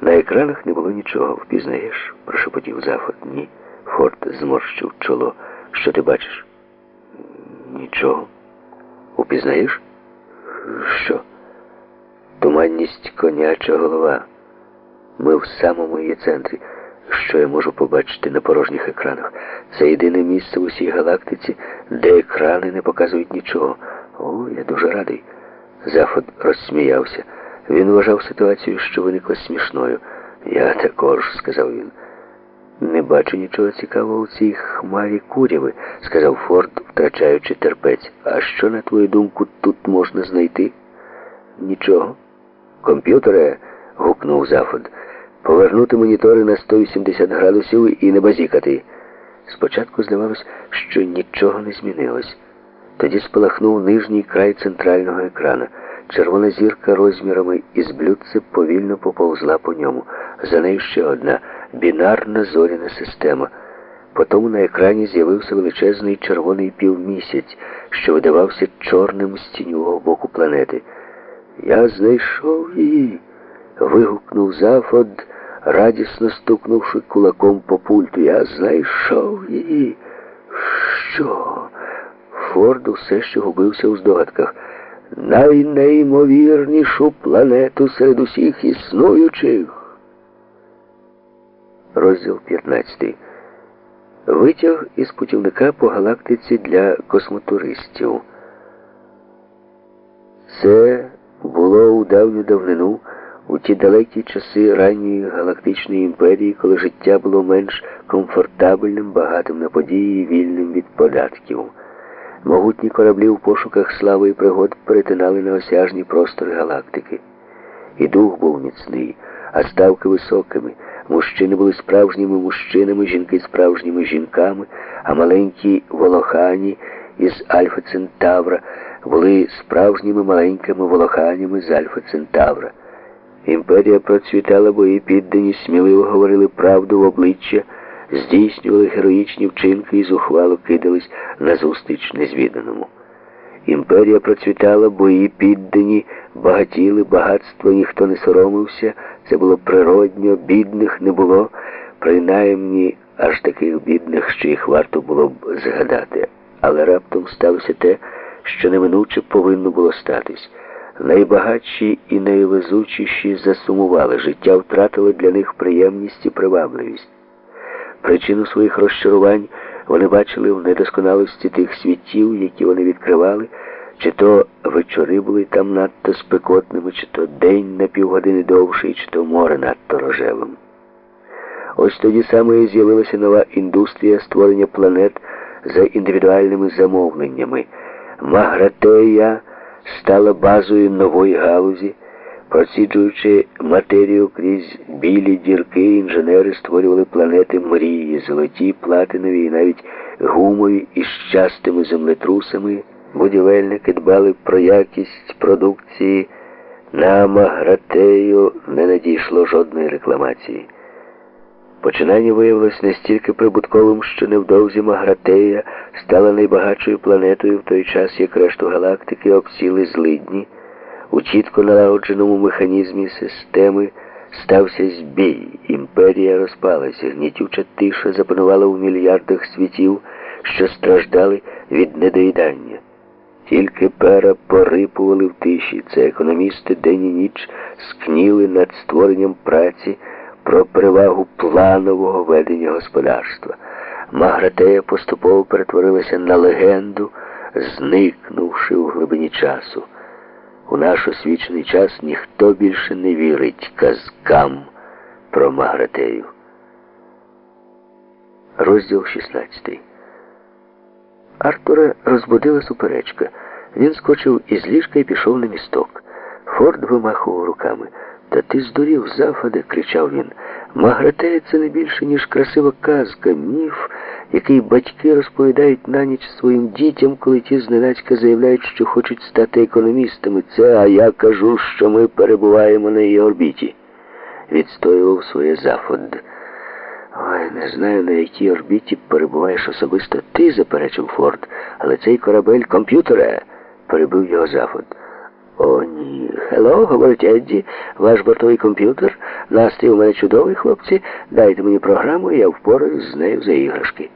На екранах не було нічого. Впізнаєш? прошепотів Зафот. Ні. Форд зморщив чоло. Що ти бачиш? Нічого. Упізнаєш? Що? Туманність коняча голова. Ми в самому її центрі. Що я можу побачити на порожніх екранах? Це єдине місце в усій галактиці, де екрани не показують нічого. О, я дуже радий. Зафод розсміявся. Він вважав ситуацію, що виникла смішною. Я також, сказав він. Не бачу нічого цікавого у цій хмарі куряви, сказав Форд, втрачаючи терпець. А що, на твою думку, тут можна знайти? Нічого. Комп'ютере, гукнув Зафод. Повернути монітори на 180 градусів і не базікати. Спочатку здавалось, що нічого не змінилось. Тоді спалахнув нижній край центрального екрана. Червона зірка розмірами із блюдце повільно поповзла по ньому. За нею ще одна бінарна зоряна система. Потім на екрані з'явився величезний червоний півмісяць, що видавався чорним з тіньового боку планети. Я знайшов її. вигукнув Зафод, радісно стукнувши кулаком по пульту. Я знайшов її. Що? Форд усе ще губився у здогадках. Найнеймовірнішу планету серед усіх існуючих. Розділ 15. Витяг із путівника по галактиці для космотуристів. Це було у давню давнину, у ті далекі часи ранньої галактичної імперії, коли життя було менш комфортабельним, багатим на події і вільним від податків. Могутні кораблі в пошуках слави і пригод перетинали неосяжні простори галактики. І дух був міцний, а ставки високими. Мужчини були справжніми мужчинами, жінки справжніми жінками, а маленькі волохані із Альфа Центавра були справжніми маленькими волоханями з Альфа Центавра. Імперія процвітала, бо її піддані сміливо говорили правду в обличчя, здійснювали героїчні вчинки і зухвало кидались назустріч незвіданому. Імперія процвітала, бо її піддані багатіли, багатство ніхто не соромився, це було природньо, бідних не було, принаймні аж таких бідних, що їх варто було б згадати. Але раптом сталося те, що неминуче повинно було статись. Найбагатші і найвезучіші засумували, життя втратило для них приємність і привабливість. Причину своїх розчарувань вони бачили в недосконалості тих світів, які вони відкривали, чи то вечори були там надто спекотними, чи то день на півгодини довший, чи то море надто рожевим. Ось тоді саме і з'явилася нова індустрія створення планет за індивідуальними замовленнями. Магратея стала базою нової галузі. Проціджуючи матерію крізь білі дірки, інженери створювали планети мрії, золоті, платинові і навіть гумові із частими землетрусами. Будівельники дбали про якість продукції. На Магратею не надійшло жодної рекламації. Починання виявилось настільки прибутковим, що невдовзі Магратея стала найбагатшою планетою в той час, як решту галактики обсіли злидні. У чітко налагодженому механізмі системи стався збій. Імперія розпалася, гнітюча тиша запанувала у мільярдах світів, що страждали від недоїдання. Тільки пера порипували в тиші. Це економісти день і ніч скніли над створенням праці про перевагу планового ведення господарства. Магратея поступово перетворилася на легенду, зникнувши у глибині часу. У наш освічений час ніхто більше не вірить казкам про Магратею. Розділ 16 Артура розбудила суперечка. Він скочив із ліжка і пішов на місток. Форд вимахував руками. Та ти здурів, зафаде, кричав він. Магратея це не більше, ніж красива казка, міф, який батьки розповідають на ніч своїм дітям, коли ті зненацька заявляють, що хочуть стати економістами. Це, а я кажу, що ми перебуваємо на її орбіті. Відстоював своє Зафод. Ой, не знаю, на якій орбіті перебуваєш особисто ти, заперечив Форд, але цей корабель комп'ютере, перебив його Зафод. О, ні, Hello, говорить Едді, ваш бортовий комп'ютер. Настрій у мене чудовий, хлопці. Дайте мені програму, і я впораюсь з нею за іграшки.